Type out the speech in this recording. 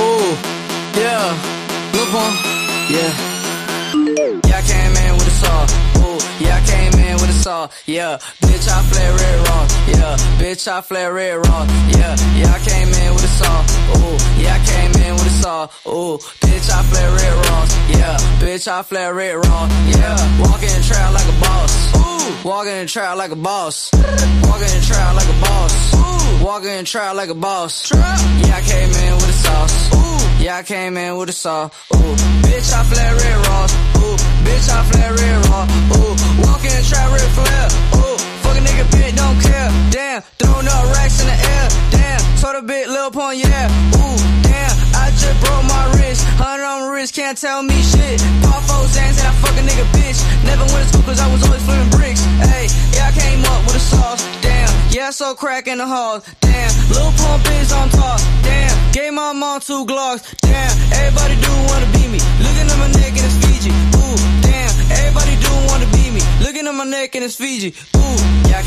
Ooh, yeah, Lil Pump, yeah. Yeah, I came in with a saw. Ooh, yeah, I came in with a saw. Yeah, bitch, I flare red raw. Yeah, bitch, I flare red raw. Yeah, yeah, I came in with a saw. Ooh, yeah, I came in with a saw. Ooh, bitch, I flare red raw. Yeah, bitch, I flare red raw. Yeah, walking in trap like a boss. Ooh, walking in trap like a boss. Walking in trap like a boss. Ooh, walking in trap like a boss. Yeah, I came in with a sauce. Ooh, yeah, I came in with a saw. Ooh, bitch, I flare red raw. Ooh, bitch, I flare red raw. Ooh, walking in trap red flare. Ooh, fuck a nigga bitch, don't care. Damn, throwing up racks in the air. Damn, told a bit, Lil Pump, yeah. Ooh, damn, I just broke my wrist. Hundred on my wrist, can't tell me shit. Pop four Xans and I fuck Yeah, crack in the hall. Damn, Lil Pump is on top. Damn, gave my mom two Glocks. Damn, everybody do wanna be me. Looking at my neck and it's Fiji. Ooh, damn, everybody do wanna be me. Looking at my neck and it's Fiji. Ooh, yeah, I